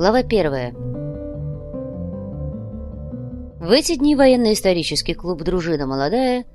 Глава первая. В эти дни военно-исторический клуб «Дружина молодая»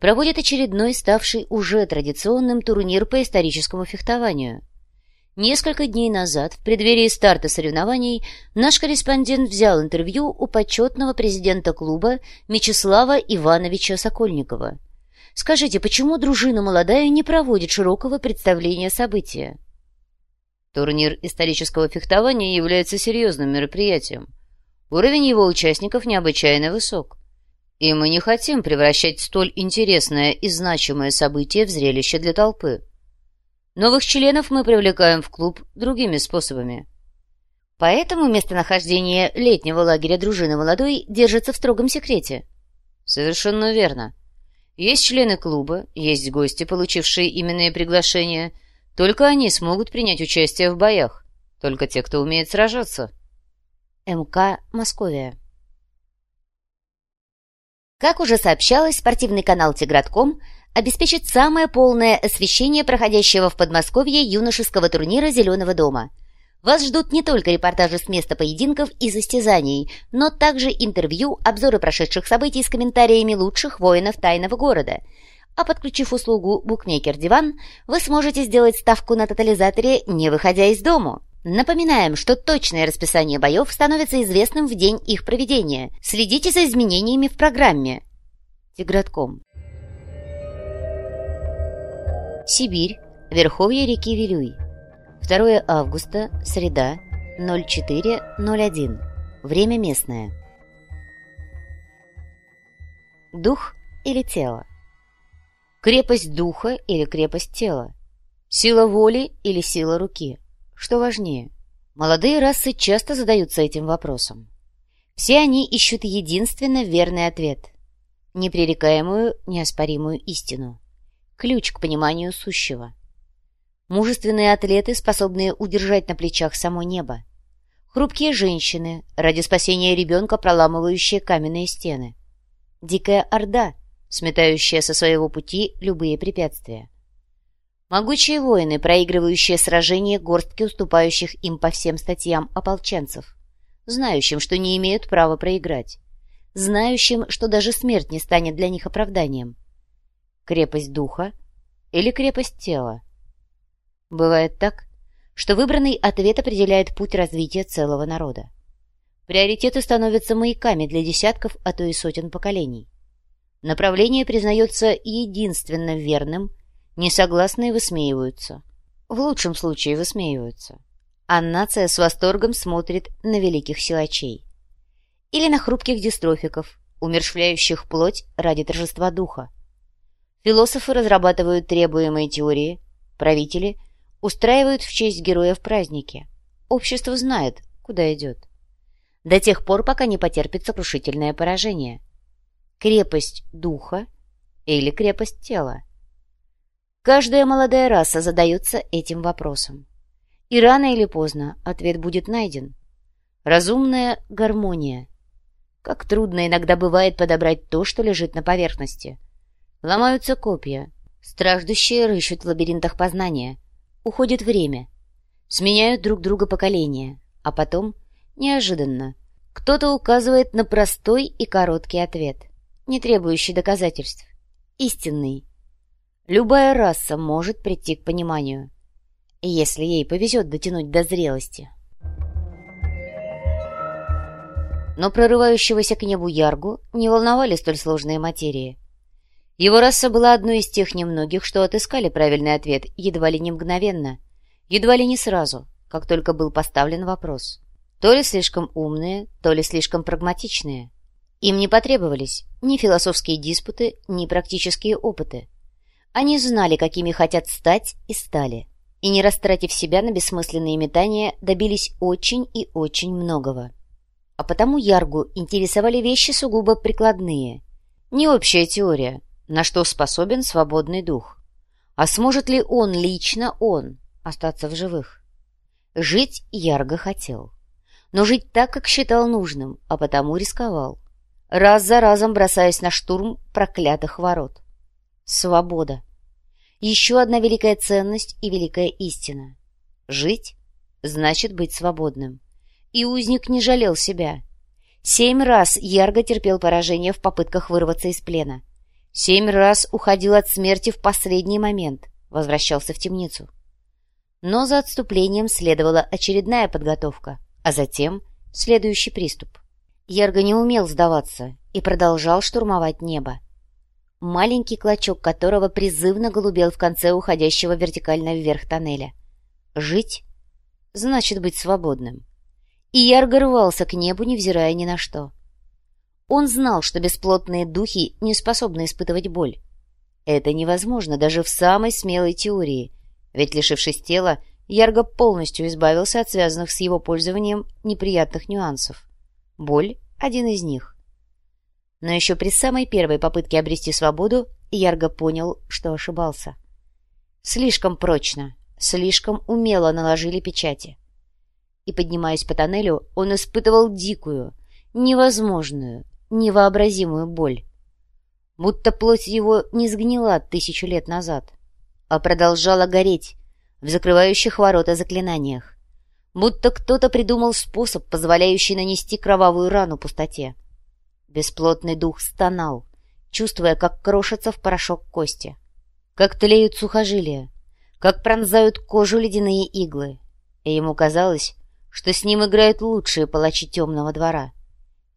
проводит очередной, ставший уже традиционным турнир по историческому фехтованию. Несколько дней назад, в преддверии старта соревнований, наш корреспондент взял интервью у почетного президента клуба Мечислава Ивановича Сокольникова. Скажите, почему дружина молодая не проводит широкого представления события? Турнир исторического фехтования является серьезным мероприятием. Уровень его участников необычайно высок. И мы не хотим превращать столь интересное и значимое событие в зрелище для толпы. Новых членов мы привлекаем в клуб другими способами. Поэтому местонахождение летнего лагеря дружины молодой держится в строгом секрете. Совершенно верно. Есть члены клуба, есть гости, получившие именные приглашения – только они смогут принять участие в боях. Только те, кто умеет сражаться. МК «Московия». Как уже сообщалось, спортивный канал «Тигратком» обеспечит самое полное освещение проходящего в Подмосковье юношеского турнира «Зеленого дома». Вас ждут не только репортажи с места поединков и состязаний, но также интервью, обзоры прошедших событий с комментариями лучших воинов тайного города – а подключив услугу «Букмекер Диван», вы сможете сделать ставку на тотализаторе, не выходя из дому. Напоминаем, что точное расписание боев становится известным в день их проведения. Следите за изменениями в программе. Тигратком. Сибирь. Верховье реки Вилюй. 2 августа. Среда. 04.01. Время местное. Дух или тело? Крепость духа или крепость тела? Сила воли или сила руки? Что важнее? Молодые расы часто задаются этим вопросом. Все они ищут единственно верный ответ. Непререкаемую, неоспоримую истину. Ключ к пониманию сущего. Мужественные атлеты, способные удержать на плечах само небо. Хрупкие женщины, ради спасения ребенка, проламывающие каменные стены. Дикая орда, сметающая со своего пути любые препятствия. Могучие воины, проигрывающие сражения горстки уступающих им по всем статьям ополченцев, знающим, что не имеют права проиграть, знающим, что даже смерть не станет для них оправданием. Крепость духа или крепость тела? Бывает так, что выбранный ответ определяет путь развития целого народа. Приоритеты становятся маяками для десятков, а то и сотен поколений. Направление признается единственно верным, несогласные высмеиваются. В лучшем случае высмеиваются. А нация с восторгом смотрит на великих силачей. Или на хрупких дистрофиков, умершвляющих плоть ради торжества духа. Философы разрабатывают требуемые теории, правители устраивают в честь героев праздники. Общество знает, куда идет. До тех пор, пока не потерпит сокрушительное поражение – крепость духа или крепость тела? Каждая молодая раса задается этим вопросом. И рано или поздно ответ будет найден. Разумная гармония. Как трудно иногда бывает подобрать то, что лежит на поверхности. Ломаются копья. Страждущие рыщут в лабиринтах познания. Уходит время. Сменяют друг друга поколения. А потом, неожиданно, кто-то указывает на простой и короткий ответ не требующий доказательств. Истинный. Любая раса может прийти к пониманию, если ей повезет дотянуть до зрелости. Но прорывающегося к небу Яргу не волновали столь сложные материи. Его раса была одной из тех немногих, что отыскали правильный ответ едва ли не мгновенно, едва ли не сразу, как только был поставлен вопрос. То ли слишком умные, то ли слишком прагматичные – им не потребовались ни философские диспуты, ни практические опыты. Они знали, какими хотят стать, и стали. И, не растратив себя на бессмысленные метания, добились очень и очень многого. А потому Яргу интересовали вещи сугубо прикладные. Не общая теория, на что способен свободный дух. А сможет ли он лично, он, остаться в живых? Жить Ярго хотел. Но жить так, как считал нужным, а потому рисковал раз за разом бросаясь на штурм проклятых ворот. Свобода. Еще одна великая ценность и великая истина. Жить значит быть свободным. И узник не жалел себя. Семь раз Ярго терпел поражение в попытках вырваться из плена. Семь раз уходил от смерти в последний момент, возвращался в темницу. Но за отступлением следовала очередная подготовка, а затем следующий приступ. Ярго не умел сдаваться и продолжал штурмовать небо. Маленький клочок которого призывно голубел в конце уходящего вертикально вверх тоннеля. Жить значит быть свободным. И Ярго рвался к небу, невзирая ни на что. Он знал, что бесплотные духи не способны испытывать боль. Это невозможно даже в самой смелой теории, ведь, лишившись тела, Ярго полностью избавился от связанных с его пользованием неприятных нюансов. Боль — один из них. Но еще при самой первой попытке обрести свободу Ярго понял, что ошибался. Слишком прочно, слишком умело наложили печати. И, поднимаясь по тоннелю, он испытывал дикую, невозможную, невообразимую боль. Будто плоть его не сгнила тысячу лет назад, а продолжала гореть в закрывающих ворота заклинаниях. Будто кто-то придумал способ, позволяющий нанести кровавую рану пустоте. Бесплотный дух стонал, чувствуя, как крошатся в порошок кости, как тлеют сухожилия, как пронзают кожу ледяные иглы. И ему казалось, что с ним играют лучшие палачи темного двора.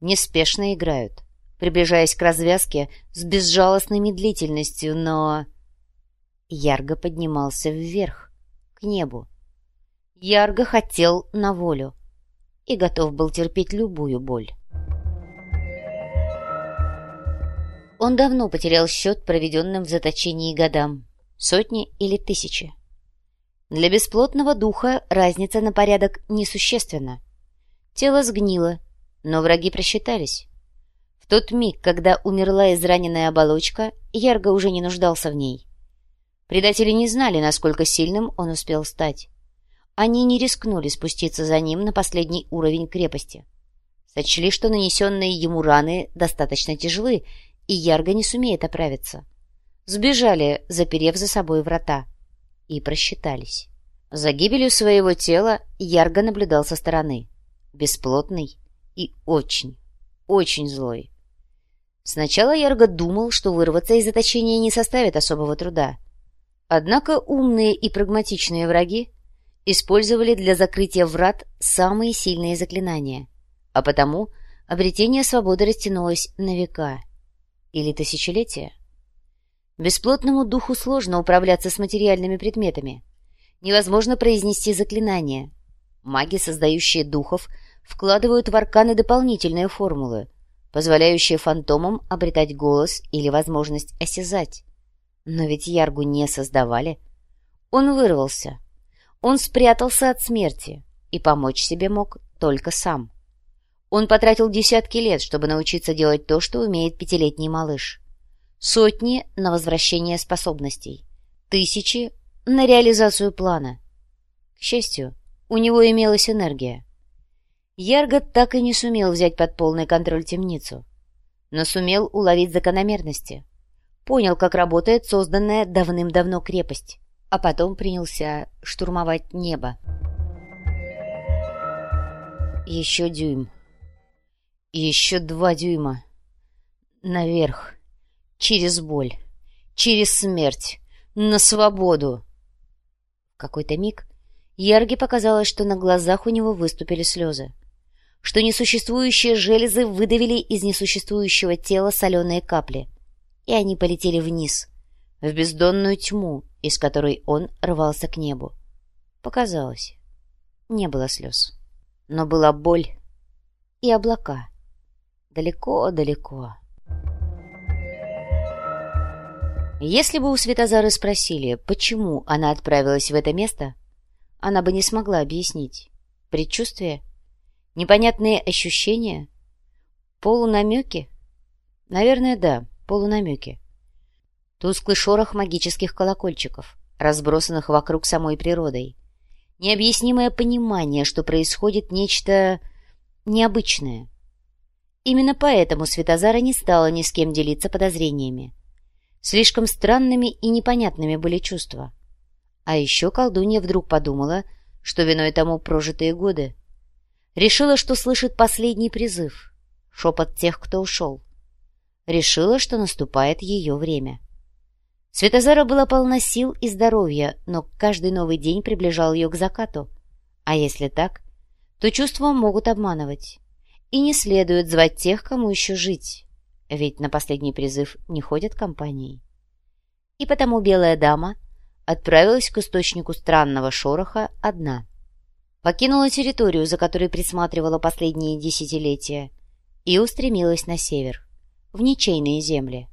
Неспешно играют, приближаясь к развязке с безжалостной медлительностью, но... Ярго поднимался вверх, к небу. Ярго хотел на волю и готов был терпеть любую боль. Он давно потерял счет проведенным в заточении годам, сотни или тысячи. Для бесплотного духа разница на порядок несущественна. Тело сгнило, но враги просчитались. В тот миг, когда умерла израненная оболочка, Ярго уже не нуждался в ней. Предатели не знали, насколько сильным он успел стать. Они не рискнули спуститься за ним на последний уровень крепости. Сочли, что нанесенные ему раны достаточно тяжелы, и Ярго не сумеет оправиться. Сбежали, заперев за собой врата. И просчитались. За гибелью своего тела Ярго наблюдал со стороны. Бесплотный и очень, очень злой. Сначала Ярго думал, что вырваться из заточения не составит особого труда. Однако умные и прагматичные враги использовали для закрытия врат самые сильные заклинания, а потому обретение свободы растянулось на века — или тысячелетия. Бесплотному духу сложно управляться с материальными предметами. Невозможно произнести заклинания. Маги, создающие духов, вкладывают в арканы дополнительные формулы, позволяющие фантомам обретать голос или возможность осязать. Но ведь Яргу не создавали. Он вырвался. Он спрятался от смерти и помочь себе мог только сам. Он потратил десятки лет, чтобы научиться делать то, что умеет пятилетний малыш. Сотни на возвращение способностей. Тысячи на реализацию плана. К счастью, у него имелась энергия. Ярго так и не сумел взять под полный контроль темницу, но сумел уловить закономерности. Понял, как работает созданная давным-давно крепость, а потом принялся штурмовать небо. Еще дюйм. Еще два дюйма. Наверх. Через боль. Через смерть. На свободу. Какой-то миг Ярге показалось, что на глазах у него выступили слезы. Что несуществующие железы выдавили из несуществующего тела соленые капли. И они полетели вниз, в бездонную тьму, из которой он рвался к небу. Показалось. Не было слез. Но была боль и облака — Далеко-далеко. Если бы у Светозары спросили, почему она отправилась в это место, она бы не смогла объяснить. Предчувствие? Непонятные ощущения? Полунамеки? Наверное, да, полунамеки. Тусклый шорох магических колокольчиков, разбросанных вокруг самой природой. Необъяснимое понимание, что происходит нечто необычное. Именно поэтому Светозара не стала ни с кем делиться подозрениями. Слишком странными и непонятными были чувства. А еще колдунья вдруг подумала, что виной тому прожитые годы. Решила, что слышит последний призыв, шепот тех, кто ушел. Решила, что наступает ее время. Светозара была полна сил и здоровья, но каждый новый день приближал ее к закату. А если так, то чувства могут обманывать. И не следует звать тех, кому еще жить, ведь на последний призыв не ходят компании. И потому белая дама отправилась к источнику странного шороха одна. Покинула территорию, за которой присматривала последние десятилетия, и устремилась на север, в ничейные земли.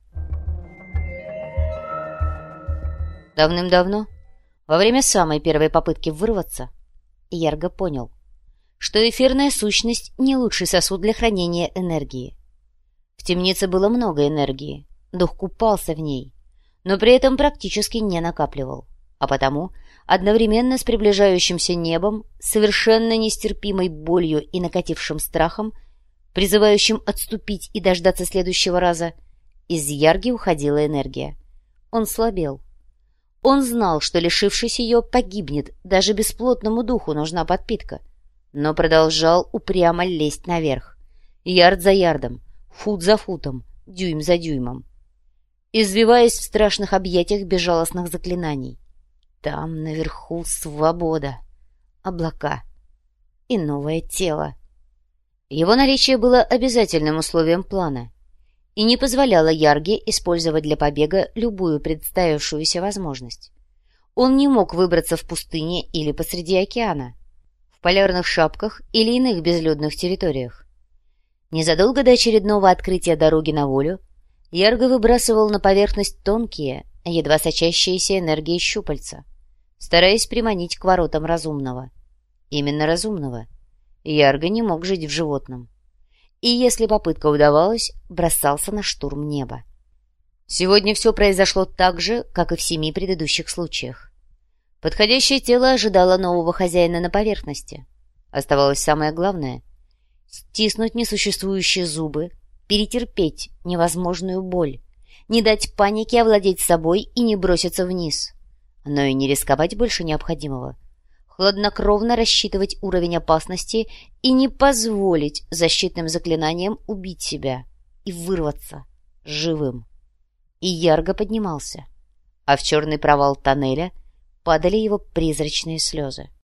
Давным-давно, во время самой первой попытки вырваться, Ярго понял, что эфирная сущность не лучший сосуд для хранения энергии. В темнице было много энергии, дух купался в ней, но при этом практически не накапливал, а потому одновременно с приближающимся небом, совершенно нестерпимой болью и накатившим страхом, призывающим отступить и дождаться следующего раза, из Ярги уходила энергия. Он слабел. Он знал, что, лишившись ее, погибнет, даже бесплотному духу нужна подпитка, но продолжал упрямо лезть наверх, ярд за ярдом, фут за футом, дюйм за дюймом. Извиваясь в страшных объятиях безжалостных заклинаний. Там наверху свобода, облака и новое тело. Его наличие было обязательным условием плана и не позволяло Ярге использовать для побега любую представившуюся возможность. Он не мог выбраться в пустыне или посреди океана, в полярных шапках или иных безлюдных территориях. Незадолго до очередного открытия дороги на волю Ярго выбрасывал на поверхность тонкие, едва сочащиеся энергии щупальца, стараясь приманить к воротам разумного. Именно разумного. Ярго не мог жить в животном. И если попытка удавалась, бросался на штурм неба. Сегодня все произошло так же, как и в семи предыдущих случаях. Подходящее тело ожидало нового хозяина на поверхности. Оставалось самое главное — стиснуть несуществующие зубы, перетерпеть невозможную боль, не дать панике овладеть собой и не броситься вниз, но и не рисковать больше необходимого, хладнокровно рассчитывать уровень опасности и не позволить защитным заклинаниям убить себя и вырваться живым. И ярко поднимался, а в черный провал тоннеля падали его призрачные слезы.